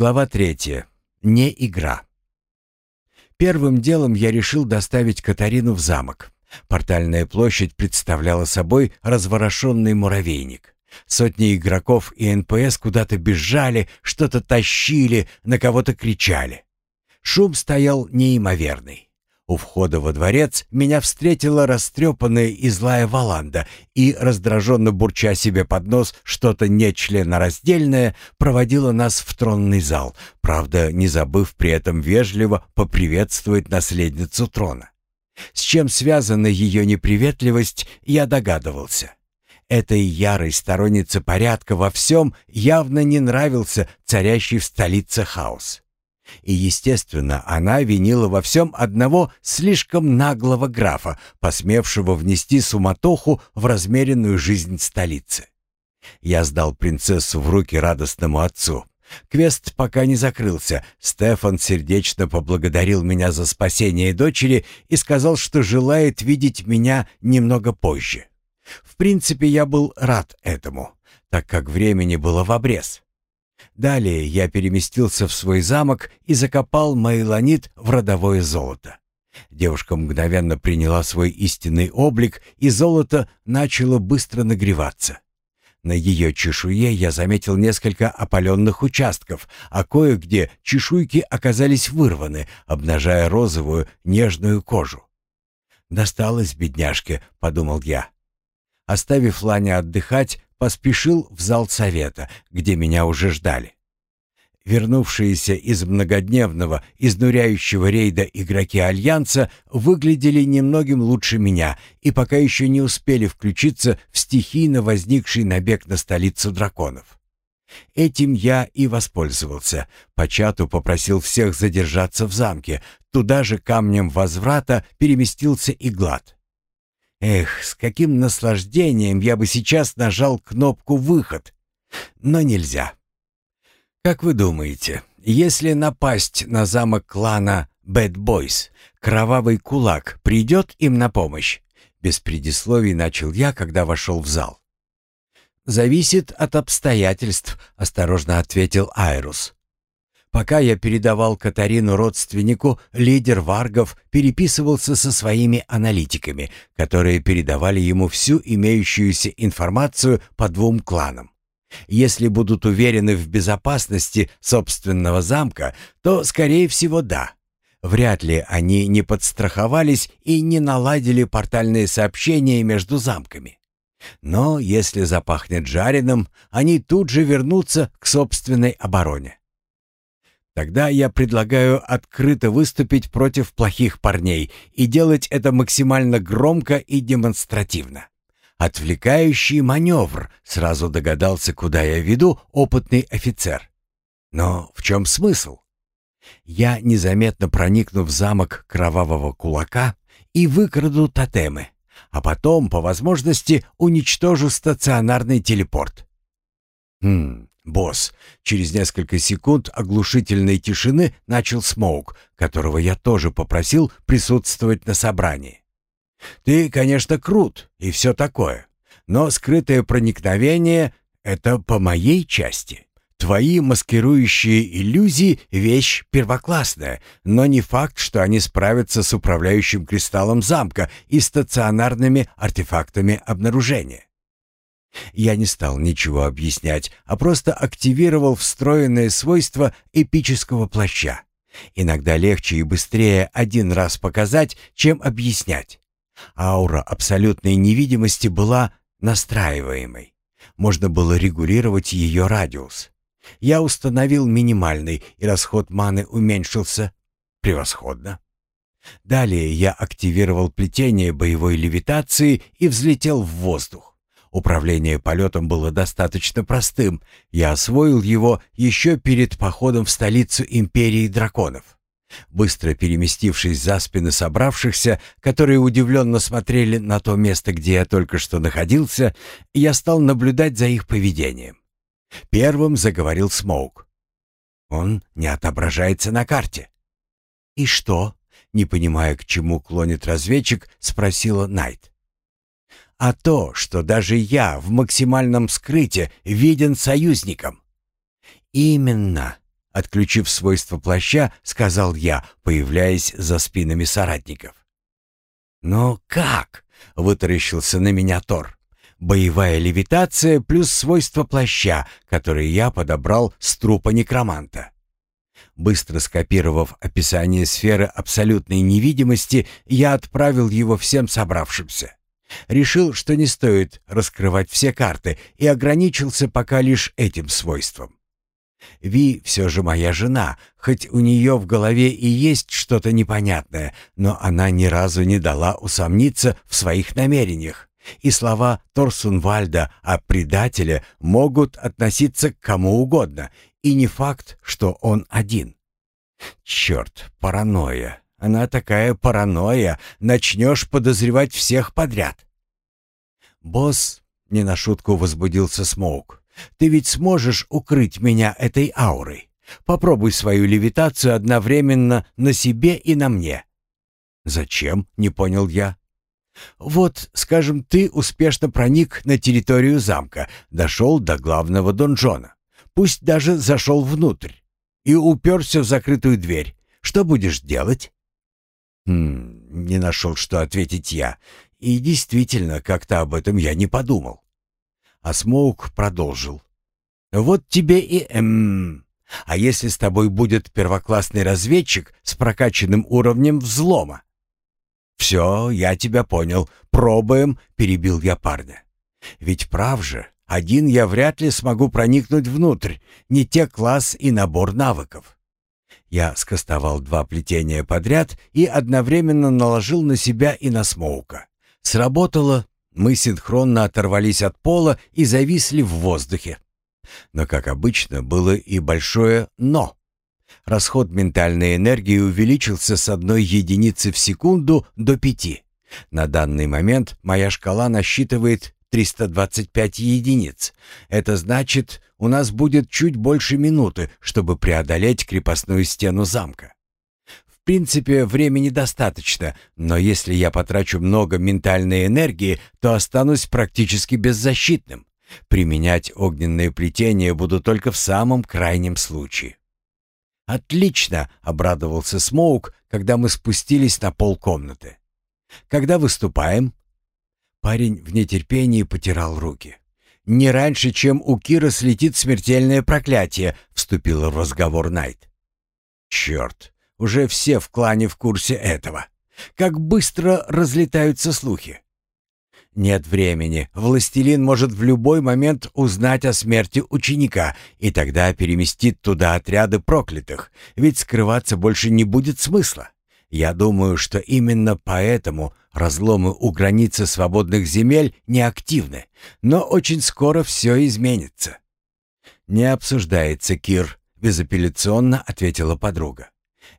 Глава третья. Не игра. Первым делом я решил доставить Катарину в замок. Портальная площадь представляла собой разворошенный муравейник. Сотни игроков и НПС куда-то бежали, что-то тащили, на кого-то кричали. Шум стоял неимоверный. У входа во дворец меня встретила растрепанная и злая Валанда и, раздраженно бурча себе под нос что-то нечленораздельное, проводила нас в тронный зал, правда, не забыв при этом вежливо поприветствовать наследницу трона. С чем связана ее неприветливость, я догадывался. Этой ярой стороннице порядка во всем явно не нравился царящий в столице хаос. И, естественно, она винила во всем одного слишком наглого графа, посмевшего внести суматоху в размеренную жизнь столицы. Я сдал принцессу в руки радостному отцу. Квест пока не закрылся. Стефан сердечно поблагодарил меня за спасение дочери и сказал, что желает видеть меня немного позже. В принципе, я был рад этому, так как времени было в обрез. Далее я переместился в свой замок и закопал Майланит в родовое золото. Девушка мгновенно приняла свой истинный облик, и золото начало быстро нагреваться. На ее чешуе я заметил несколько опаленных участков, а кое-где чешуйки оказались вырваны, обнажая розовую нежную кожу. «Досталось бедняжке», — подумал я. Оставив Ланя отдыхать, поспешил в зал совета, где меня уже ждали. Вернувшиеся из многодневного, изнуряющего рейда игроки Альянса выглядели немногим лучше меня и пока еще не успели включиться в стихийно возникший набег на столицу драконов. Этим я и воспользовался. По чату попросил всех задержаться в замке. Туда же камнем возврата переместился и Глад. Эх, с каким наслаждением я бы сейчас нажал кнопку «Выход». Но нельзя. Как вы думаете, если напасть на замок клана Bad Boys, кровавый кулак придет им на помощь? Без предисловий начал я, когда вошел в зал. «Зависит от обстоятельств», — осторожно ответил Айрус. Пока я передавал Катарину родственнику, лидер Варгов переписывался со своими аналитиками, которые передавали ему всю имеющуюся информацию по двум кланам. Если будут уверены в безопасности собственного замка, то, скорее всего, да. Вряд ли они не подстраховались и не наладили портальные сообщения между замками. Но если запахнет жареным, они тут же вернутся к собственной обороне. Тогда я предлагаю открыто выступить против плохих парней и делать это максимально громко и демонстративно. Отвлекающий маневр, сразу догадался, куда я веду опытный офицер. Но в чем смысл? Я незаметно проникну в замок кровавого кулака и выкраду тотемы, а потом, по возможности, уничтожу стационарный телепорт. Хм, «Босс!» Через несколько секунд оглушительной тишины начал Смоук, которого я тоже попросил присутствовать на собрании. «Ты, конечно, крут и все такое, но скрытое проникновение — это по моей части. Твои маскирующие иллюзии — вещь первоклассная, но не факт, что они справятся с управляющим кристаллом замка и стационарными артефактами обнаружения. Я не стал ничего объяснять, а просто активировал встроенное свойство эпического плаща. Иногда легче и быстрее один раз показать, чем объяснять. Аура абсолютной невидимости была настраиваемой. Можно было регулировать ее радиус. Я установил минимальный, и расход маны уменьшился. Превосходно. Далее я активировал плетение боевой левитации и взлетел в воздух. Управление полетом было достаточно простым. Я освоил его еще перед походом в столицу империи драконов. Быстро переместившись за спины собравшихся, которые удивленно смотрели на то место, где я только что находился, я стал наблюдать за их поведением. Первым заговорил Смоук. Он не отображается на карте. «И что?» — не понимая, к чему клонит разведчик, спросила Найт а то, что даже я в максимальном скрытии виден союзником. Именно. Отключив свойство плаща, сказал я, появляясь за спинами соратников. «Но как?» — вытаращился на меня Тор. «Боевая левитация плюс свойство плаща, который я подобрал с трупа некроманта». Быстро скопировав описание сферы абсолютной невидимости, я отправил его всем собравшимся. Решил, что не стоит раскрывать все карты и ограничился пока лишь этим свойством. Ви все же моя жена, хоть у нее в голове и есть что-то непонятное, но она ни разу не дала усомниться в своих намерениях. И слова Торсунвальда о предателе могут относиться к кому угодно, и не факт, что он один. Черт, паранойя. Она такая паранойя, начнешь подозревать всех подряд. «Босс», — не на шутку возбудился Смоук, «ты ведь сможешь укрыть меня этой аурой? Попробуй свою левитацию одновременно на себе и на мне». «Зачем?» — не понял я. «Вот, скажем, ты успешно проник на территорию замка, дошел до главного донжона, пусть даже зашел внутрь, и уперся в закрытую дверь. Что будешь делать?» Хм, не нашел, что ответить я. И действительно, как-то об этом я не подумал. А Смоук продолжил. «Вот тебе и эм... А если с тобой будет первоклассный разведчик с прокачанным уровнем взлома?» «Все, я тебя понял. Пробуем», — перебил я парня. «Ведь прав же, один я вряд ли смогу проникнуть внутрь. Не те класс и набор навыков». Я скостовал два плетения подряд и одновременно наложил на себя и на Смоука. Сработало, мы синхронно оторвались от пола и зависли в воздухе. Но, как обычно, было и большое «но». Расход ментальной энергии увеличился с одной единицы в секунду до пяти. На данный момент моя шкала насчитывает 325 единиц. Это значит, у нас будет чуть больше минуты, чтобы преодолеть крепостную стену замка. В принципе, времени достаточно, но если я потрачу много ментальной энергии, то останусь практически беззащитным. Применять огненное плетение буду только в самом крайнем случае. «Отлично!» — обрадовался Смоук, когда мы спустились на пол комнаты. «Когда выступаем?» Парень в нетерпении потирал руки. «Не раньше, чем у Кира слетит смертельное проклятие», — вступил в разговор Найт. «Черт, уже все в клане в курсе этого. Как быстро разлетаются слухи». «Нет времени. Властелин может в любой момент узнать о смерти ученика и тогда переместит туда отряды проклятых, ведь скрываться больше не будет смысла. Я думаю, что именно поэтому разломы у границы свободных земель неактивны, но очень скоро все изменится. «Не обсуждается, Кир», — безапелляционно ответила подруга.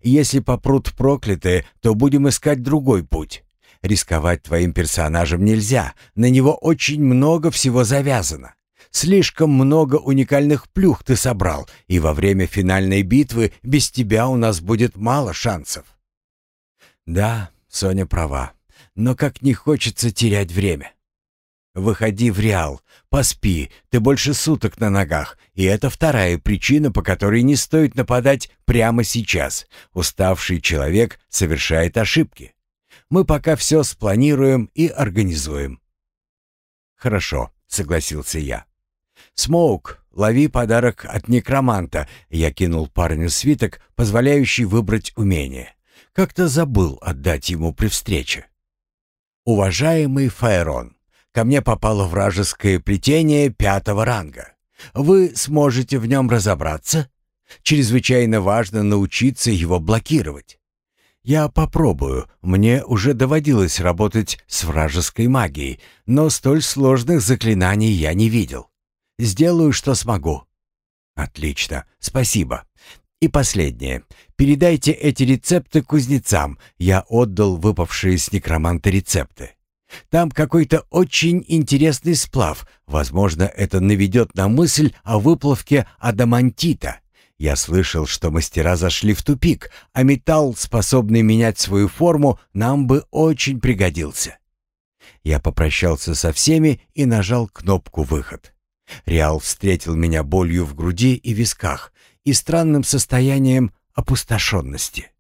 «Если попрут проклятые, то будем искать другой путь. Рисковать твоим персонажем нельзя, на него очень много всего завязано. Слишком много уникальных плюх ты собрал, и во время финальной битвы без тебя у нас будет мало шансов». Да, Соня права, но как не хочется терять время. Выходи в Реал, поспи, ты больше суток на ногах, и это вторая причина, по которой не стоит нападать прямо сейчас. Уставший человек совершает ошибки. Мы пока все спланируем и организуем. Хорошо, согласился я. Смоук, лови подарок от некроманта. Я кинул парню свиток, позволяющий выбрать умение. Как-то забыл отдать ему при встрече. «Уважаемый Фаерон, ко мне попало вражеское плетение пятого ранга. Вы сможете в нем разобраться? Чрезвычайно важно научиться его блокировать. Я попробую, мне уже доводилось работать с вражеской магией, но столь сложных заклинаний я не видел. Сделаю, что смогу». «Отлично, спасибо. И последнее. Передайте эти рецепты кузнецам. Я отдал выпавшие с некроманта рецепты. Там какой-то очень интересный сплав. Возможно, это наведет на мысль о выплавке адамантита. Я слышал, что мастера зашли в тупик, а металл, способный менять свою форму, нам бы очень пригодился. Я попрощался со всеми и нажал кнопку «Выход». Реал встретил меня болью в груди и висках, и странным состоянием опустошенности.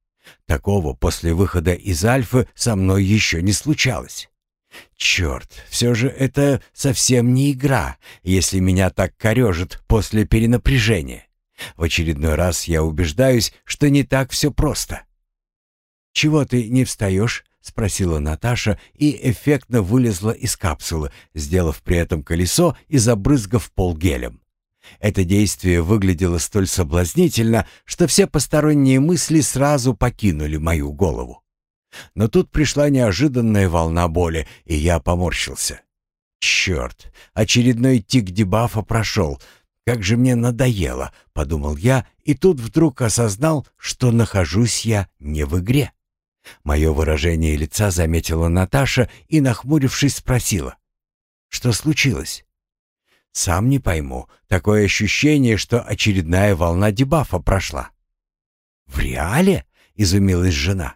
Такого после выхода из Альфы со мной еще не случалось. Черт, все же это совсем не игра, если меня так корежит после перенапряжения. В очередной раз я убеждаюсь, что не так все просто. «Чего ты не встаешь?» — спросила Наташа и эффектно вылезла из капсулы, сделав при этом колесо и забрызгав пол гелем. Это действие выглядело столь соблазнительно, что все посторонние мысли сразу покинули мою голову. Но тут пришла неожиданная волна боли, и я поморщился. «Черт, очередной тик дебафа прошел. Как же мне надоело», — подумал я, и тут вдруг осознал, что нахожусь я не в игре. Мое выражение лица заметила Наташа и, нахмурившись, спросила. «Что случилось?» «Сам не пойму. Такое ощущение, что очередная волна дебафа прошла». «В реале?» — изумилась жена.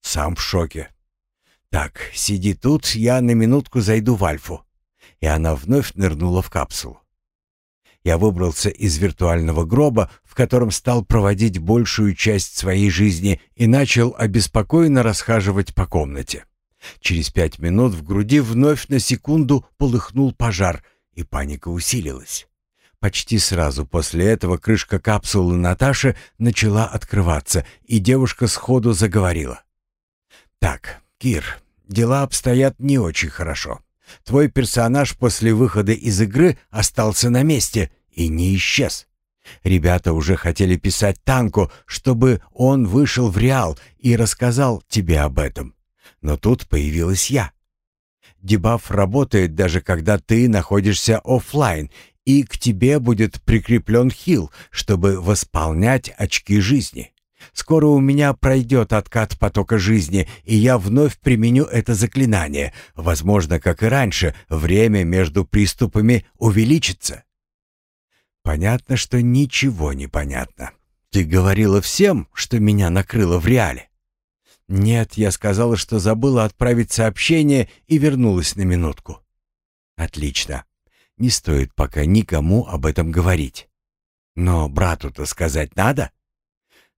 «Сам в шоке. Так, сиди тут, я на минутку зайду в Альфу». И она вновь нырнула в капсулу я выбрался из виртуального гроба, в котором стал проводить большую часть своей жизни и начал обеспокоенно расхаживать по комнате. Через пять минут в груди вновь на секунду полыхнул пожар, и паника усилилась. Почти сразу после этого крышка капсулы Наташи начала открываться, и девушка сходу заговорила. «Так, Кир, дела обстоят не очень хорошо. Твой персонаж после выхода из игры остался на месте и не исчез. Ребята уже хотели писать Танку, чтобы он вышел в Реал и рассказал тебе об этом. Но тут появилась я. Дебаф работает даже когда ты находишься офлайн, и к тебе будет прикреплен хил, чтобы восполнять очки жизни. Скоро у меня пройдет откат потока жизни, и я вновь применю это заклинание. Возможно, как и раньше, время между приступами увеличится. Понятно, что ничего не понятно. Ты говорила всем, что меня накрыло в реале? Нет, я сказала, что забыла отправить сообщение и вернулась на минутку. Отлично. Не стоит пока никому об этом говорить. Но брату-то сказать надо?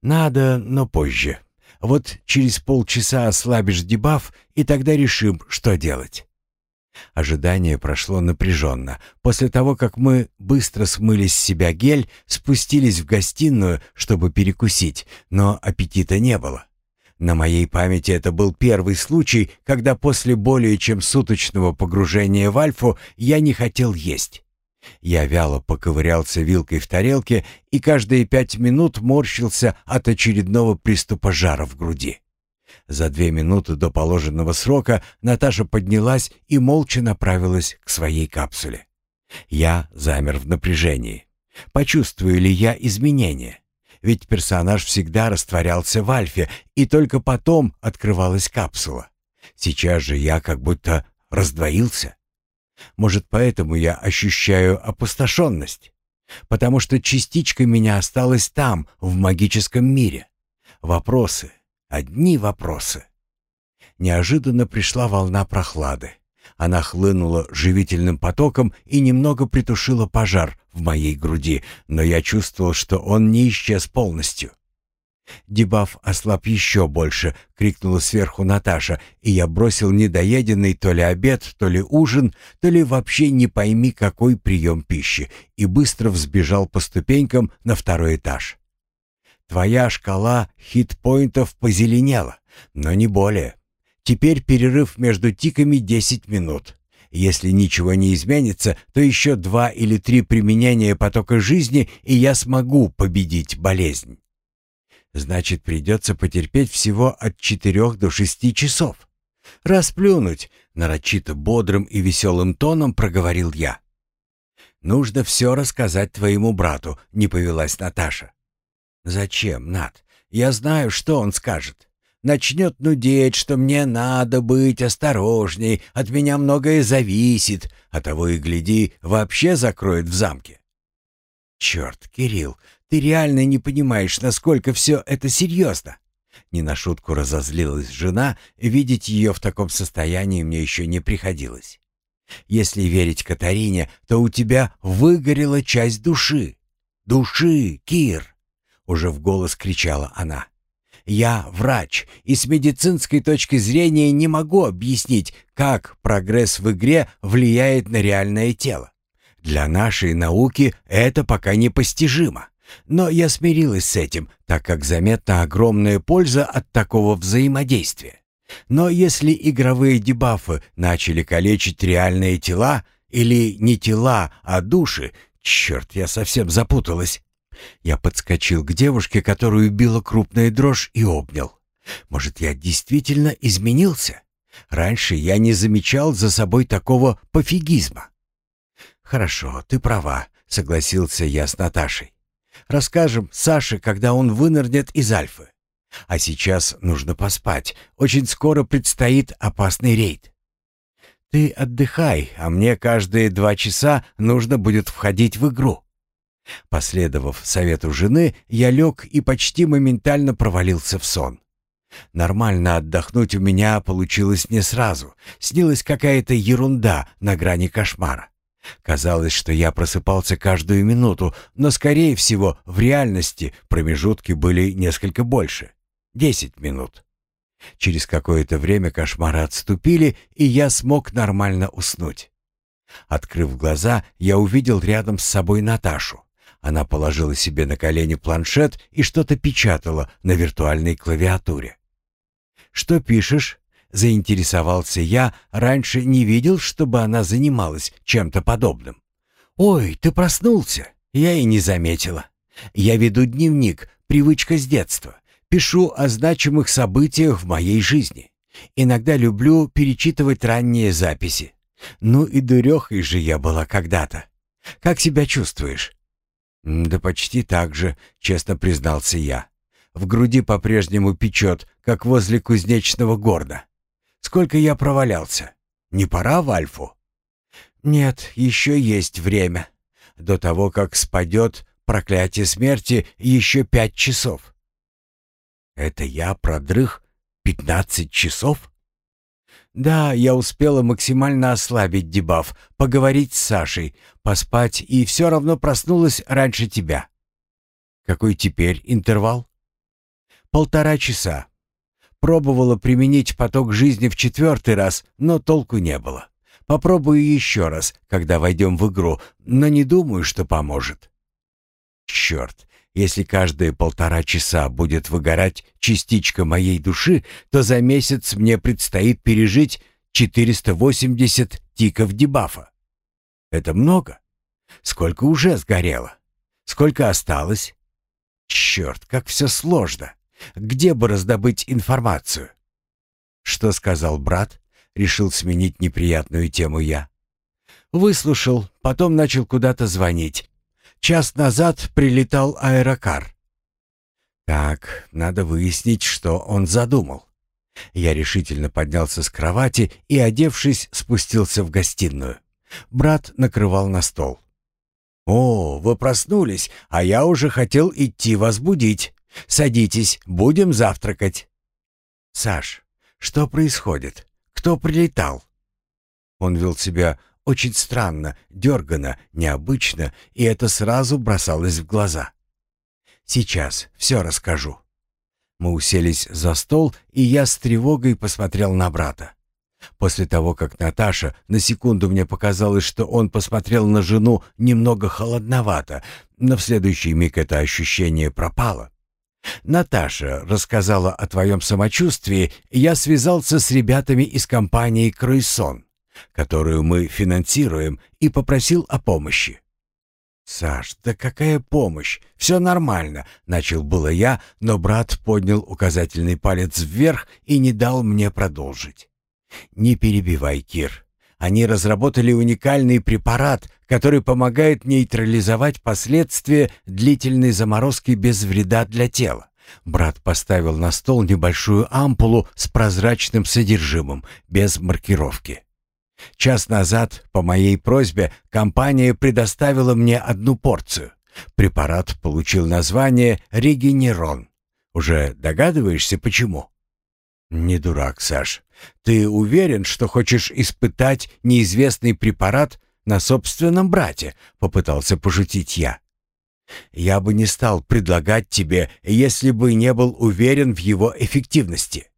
Надо, но позже. Вот через полчаса ослабишь дебаф, и тогда решим, что делать. Ожидание прошло напряженно. После того, как мы быстро смыли с себя гель, спустились в гостиную, чтобы перекусить, но аппетита не было. На моей памяти это был первый случай, когда после более чем суточного погружения в альфу я не хотел есть. Я вяло поковырялся вилкой в тарелке и каждые пять минут морщился от очередного приступа жара в груди. За две минуты до положенного срока Наташа поднялась и молча направилась к своей капсуле. Я замер в напряжении. Почувствую ли я изменения? Ведь персонаж всегда растворялся в альфе, и только потом открывалась капсула. Сейчас же я как будто раздвоился. Может, поэтому я ощущаю опустошенность? Потому что частичка меня осталась там, в магическом мире. Вопросы, одни вопросы. Неожиданно пришла волна прохлады. Она хлынула живительным потоком и немного притушила пожар в моей груди, но я чувствовал, что он не исчез полностью. Дебаф ослаб еще больше, крикнула сверху Наташа, и я бросил недоеденный то ли обед, то ли ужин, то ли вообще не пойми какой прием пищи, и быстро взбежал по ступенькам на второй этаж. Твоя шкала хит-поинтов позеленела, но не более. Теперь перерыв между тиками 10 минут. Если ничего не изменится, то еще два или три применения потока жизни, и я смогу победить болезнь. Значит, придется потерпеть всего от четырех до шести часов. Расплюнуть, нарочито бодрым и веселым тоном проговорил я. «Нужно все рассказать твоему брату», — не повелась Наташа. «Зачем, Нат? Я знаю, что он скажет. Начнет нудеть, что мне надо быть осторожней, от меня многое зависит, а того и гляди, вообще закроет в замке». «Черт, Кирилл, ты реально не понимаешь, насколько все это серьезно?» Не на шутку разозлилась жена, видеть ее в таком состоянии мне еще не приходилось. «Если верить Катарине, то у тебя выгорела часть души. души, Кир!» — уже в голос кричала она. «Я врач, и с медицинской точки зрения не могу объяснить, как прогресс в игре влияет на реальное тело. Для нашей науки это пока непостижимо. Но я смирилась с этим, так как заметна огромная польза от такого взаимодействия. Но если игровые дебафы начали калечить реальные тела, или не тела, а души, черт, я совсем запуталась. Я подскочил к девушке, которую била крупная дрожь, и обнял. Может, я действительно изменился? Раньше я не замечал за собой такого пофигизма. «Хорошо, ты права», — согласился я с Наташей. «Расскажем Саше, когда он вынырнет из Альфы. А сейчас нужно поспать. Очень скоро предстоит опасный рейд. Ты отдыхай, а мне каждые два часа нужно будет входить в игру». Последовав совету жены, я лег и почти моментально провалился в сон. Нормально отдохнуть у меня получилось не сразу. Снилась какая-то ерунда на грани кошмара. Казалось, что я просыпался каждую минуту, но, скорее всего, в реальности промежутки были несколько больше. Десять минут. Через какое-то время кошмары отступили, и я смог нормально уснуть. Открыв глаза, я увидел рядом с собой Наташу. Она положила себе на колени планшет и что-то печатала на виртуальной клавиатуре. «Что пишешь?» — заинтересовался я. Раньше не видел, чтобы она занималась чем-то подобным. «Ой, ты проснулся!» Я и не заметила. Я веду дневник, привычка с детства. Пишу о значимых событиях в моей жизни. Иногда люблю перечитывать ранние записи. Ну и дурехой же я была когда-то. Как себя чувствуешь? Да почти так же, честно признался я. В груди по-прежнему печет, как возле кузнечного горна. Сколько я провалялся? Не пора в Альфу? Нет, еще есть время. До того, как спадет проклятие смерти, еще пять часов. Это я продрых пятнадцать часов? Да, я успела максимально ослабить дебаф, поговорить с Сашей, поспать и все равно проснулась раньше тебя. Какой теперь интервал? Полтора часа. Пробовала применить поток жизни в четвертый раз, но толку не было. Попробую еще раз, когда войдем в игру, но не думаю, что поможет. Черт, если каждые полтора часа будет выгорать частичка моей души, то за месяц мне предстоит пережить 480 тиков дебафа. Это много? Сколько уже сгорело? Сколько осталось? Черт, как все сложно. Где бы раздобыть информацию? Что сказал брат? Решил сменить неприятную тему я. Выслушал, потом начал куда-то звонить. Час назад прилетал аэрокар. Так, надо выяснить, что он задумал. Я решительно поднялся с кровати и, одевшись, спустился в гостиную. Брат накрывал на стол. «О, вы проснулись, а я уже хотел идти вас будить. Садитесь, будем завтракать». «Саш, что происходит? Кто прилетал?» Он вел себя очень странно, дерганно, необычно, и это сразу бросалось в глаза. «Сейчас все расскажу». Мы уселись за стол, и я с тревогой посмотрел на брата. После того, как Наташа, на секунду мне показалось, что он посмотрел на жену немного холодновато, но в следующий миг это ощущение пропало. «Наташа рассказала о твоем самочувствии, я связался с ребятами из компании «Кройсон» которую мы финансируем, и попросил о помощи. «Саш, да какая помощь? Все нормально», — начал было я, но брат поднял указательный палец вверх и не дал мне продолжить. «Не перебивай, Кир. Они разработали уникальный препарат, который помогает нейтрализовать последствия длительной заморозки без вреда для тела. Брат поставил на стол небольшую ампулу с прозрачным содержимым, без маркировки. Час назад, по моей просьбе, компания предоставила мне одну порцию. Препарат получил название «Регенерон». Уже догадываешься, почему? Не дурак, Саш. Ты уверен, что хочешь испытать неизвестный препарат на собственном брате? Попытался пошутить я. Я бы не стал предлагать тебе, если бы не был уверен в его эффективности.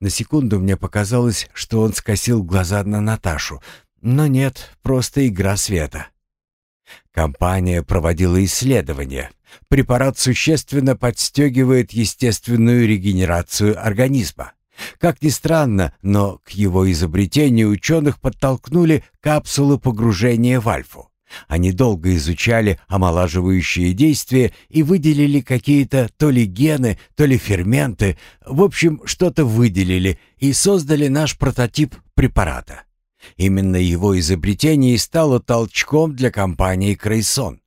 На секунду мне показалось, что он скосил глаза на Наташу, но нет, просто игра света. Компания проводила исследования. Препарат существенно подстегивает естественную регенерацию организма. Как ни странно, но к его изобретению ученых подтолкнули капсулы погружения в альфу. Они долго изучали омолаживающие действия и выделили какие-то то ли гены, то ли ферменты, в общем, что-то выделили и создали наш прототип препарата. Именно его изобретение стало толчком для компании Крейсон.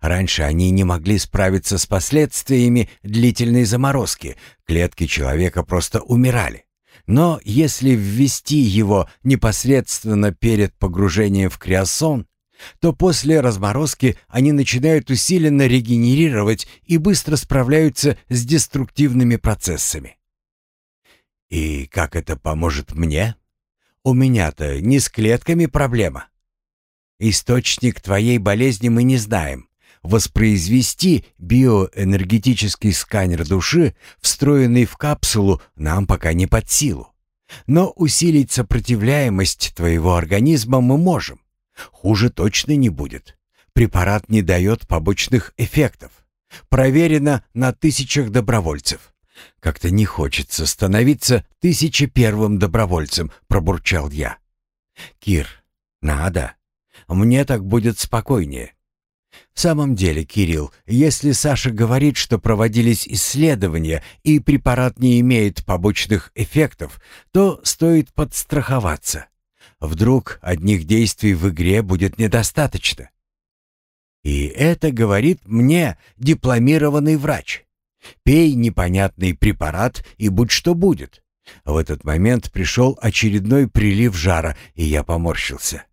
Раньше они не могли справиться с последствиями длительной заморозки, клетки человека просто умирали. Но если ввести его непосредственно перед погружением в криосон, то после разморозки они начинают усиленно регенерировать и быстро справляются с деструктивными процессами. И как это поможет мне? У меня-то не с клетками проблема. Источник твоей болезни мы не знаем. Воспроизвести биоэнергетический сканер души, встроенный в капсулу, нам пока не под силу. Но усилить сопротивляемость твоего организма мы можем. Хуже точно не будет. Препарат не дает побочных эффектов. Проверено на тысячах добровольцев. Как-то не хочется становиться тысяча первым добровольцем, пробурчал я. Кир, надо. Мне так будет спокойнее. В самом деле, Кирилл, если Саша говорит, что проводились исследования и препарат не имеет побочных эффектов, то стоит подстраховаться. Вдруг одних действий в игре будет недостаточно. И это говорит мне дипломированный врач. Пей непонятный препарат и будь что будет. В этот момент пришел очередной прилив жара, и я поморщился.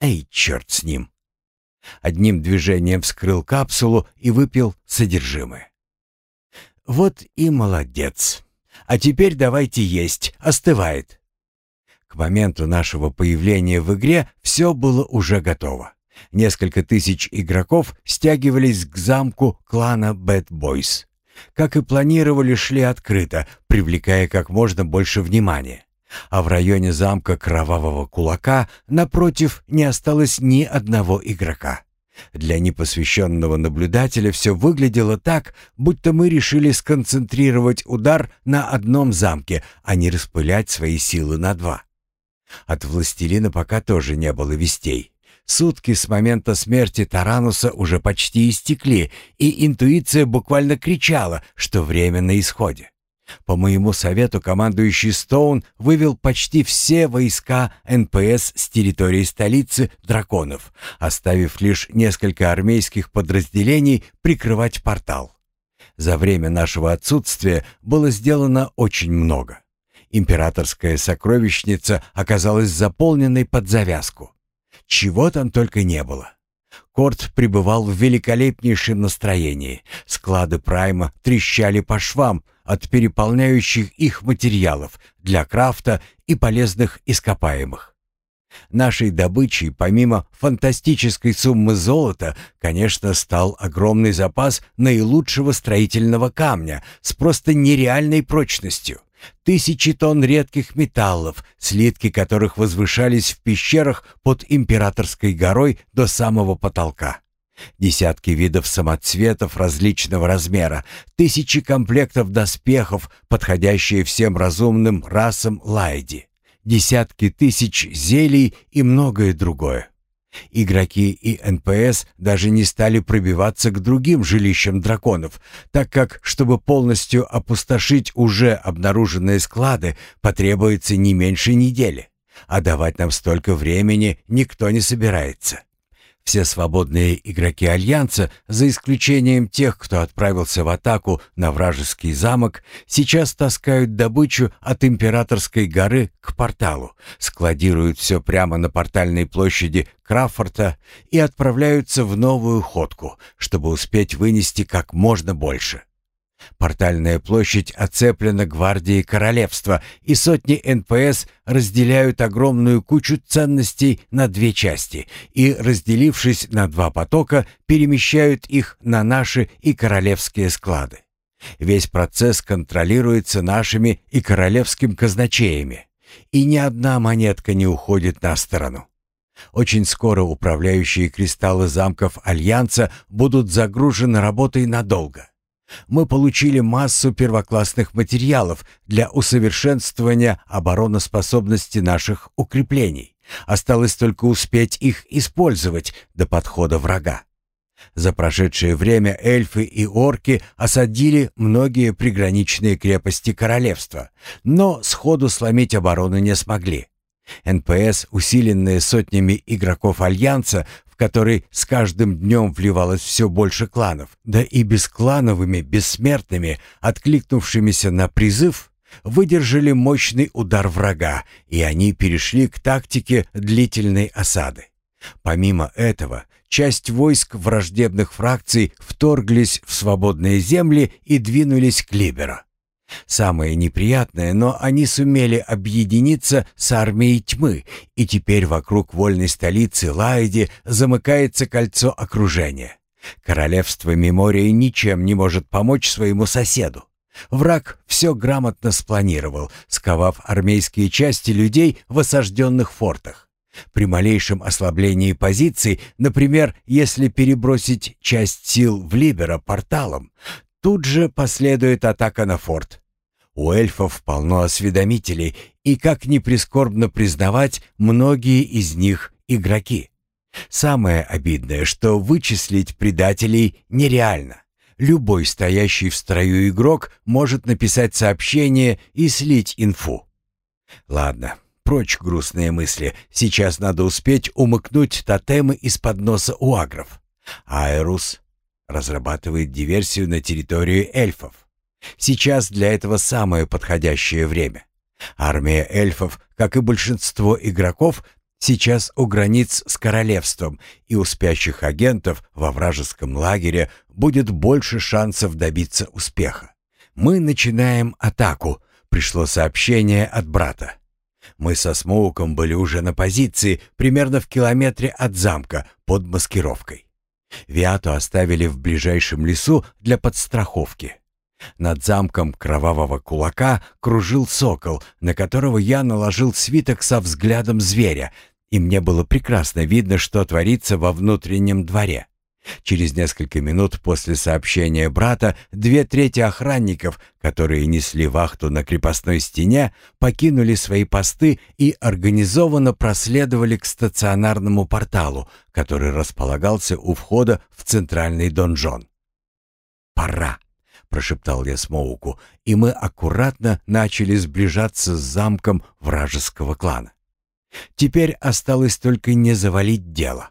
Эй, черт с ним! Одним движением вскрыл капсулу и выпил содержимое. Вот и молодец. А теперь давайте есть, остывает. К моменту нашего появления в игре все было уже готово. Несколько тысяч игроков стягивались к замку клана Bad Boys. Как и планировали, шли открыто, привлекая как можно больше внимания. А в районе замка Кровавого Кулака, напротив, не осталось ни одного игрока. Для непосвященного наблюдателя все выглядело так, будто мы решили сконцентрировать удар на одном замке, а не распылять свои силы на два. От властелина пока тоже не было вестей. Сутки с момента смерти Тарануса уже почти истекли, и интуиция буквально кричала, что время на исходе. По моему совету командующий Стоун вывел почти все войска НПС с территории столицы драконов, оставив лишь несколько армейских подразделений прикрывать портал. За время нашего отсутствия было сделано очень много. Императорская сокровищница оказалась заполненной под завязку. Чего там только не было. Корт пребывал в великолепнейшем настроении. Склады Прайма трещали по швам от переполняющих их материалов для крафта и полезных ископаемых. Нашей добычей, помимо фантастической суммы золота, конечно, стал огромный запас наилучшего строительного камня с просто нереальной прочностью. Тысячи тонн редких металлов, слитки которых возвышались в пещерах под Императорской горой до самого потолка. Десятки видов самоцветов различного размера, тысячи комплектов доспехов, подходящие всем разумным расам Лайди, десятки тысяч зелий и многое другое. Игроки и НПС даже не стали пробиваться к другим жилищам драконов, так как, чтобы полностью опустошить уже обнаруженные склады, потребуется не меньше недели. А давать нам столько времени никто не собирается. Все свободные игроки Альянса, за исключением тех, кто отправился в атаку на вражеский замок, сейчас таскают добычу от Императорской горы к порталу, складируют все прямо на портальной площади Краффорта и отправляются в новую ходку, чтобы успеть вынести как можно больше. Портальная площадь оцеплена гвардией королевства, и сотни НПС разделяют огромную кучу ценностей на две части и, разделившись на два потока, перемещают их на наши и королевские склады. Весь процесс контролируется нашими и королевским казначеями, и ни одна монетка не уходит на сторону. Очень скоро управляющие кристаллы замков Альянса будут загружены работой надолго. Мы получили массу первоклассных материалов для усовершенствования обороноспособности наших укреплений. Осталось только успеть их использовать до подхода врага. За прошедшее время эльфы и орки осадили многие приграничные крепости королевства, но сходу сломить оборону не смогли. НПС, усиленные сотнями игроков Альянса, в который с каждым днем вливалось все больше кланов, да и бесклановыми бессмертными, откликнувшимися на призыв, выдержали мощный удар врага, и они перешли к тактике длительной осады. Помимо этого, часть войск враждебных фракций вторглись в свободные земли и двинулись к Либеро. Самое неприятное, но они сумели объединиться с армией тьмы, и теперь вокруг вольной столицы Лаиди замыкается кольцо окружения. Королевство Мемория ничем не может помочь своему соседу. Враг все грамотно спланировал, сковав армейские части людей в осажденных фортах. При малейшем ослаблении позиций, например, если перебросить часть сил в Либера порталом, тут же последует атака на форт. У эльфов полно осведомителей, и, как ни прискорбно признавать, многие из них — игроки. Самое обидное, что вычислить предателей нереально. Любой стоящий в строю игрок может написать сообщение и слить инфу. Ладно, прочь грустные мысли. Сейчас надо успеть умыкнуть тотемы из-под носа у агров. Аэрус разрабатывает диверсию на территории эльфов. Сейчас для этого самое подходящее время. Армия эльфов, как и большинство игроков, сейчас у границ с королевством, и у спящих агентов во вражеском лагере будет больше шансов добиться успеха. Мы начинаем атаку, пришло сообщение от брата. Мы со Смоуком были уже на позиции, примерно в километре от замка, под маскировкой. Виату оставили в ближайшем лесу для подстраховки. Над замком кровавого кулака кружил сокол, на которого я наложил свиток со взглядом зверя, и мне было прекрасно видно, что творится во внутреннем дворе. Через несколько минут после сообщения брата две трети охранников, которые несли вахту на крепостной стене, покинули свои посты и организованно проследовали к стационарному порталу, который располагался у входа в центральный донжон. «Пора!» Прошептал я Смоуку, и мы аккуратно начали сближаться с замком вражеского клана. Теперь осталось только не завалить дело.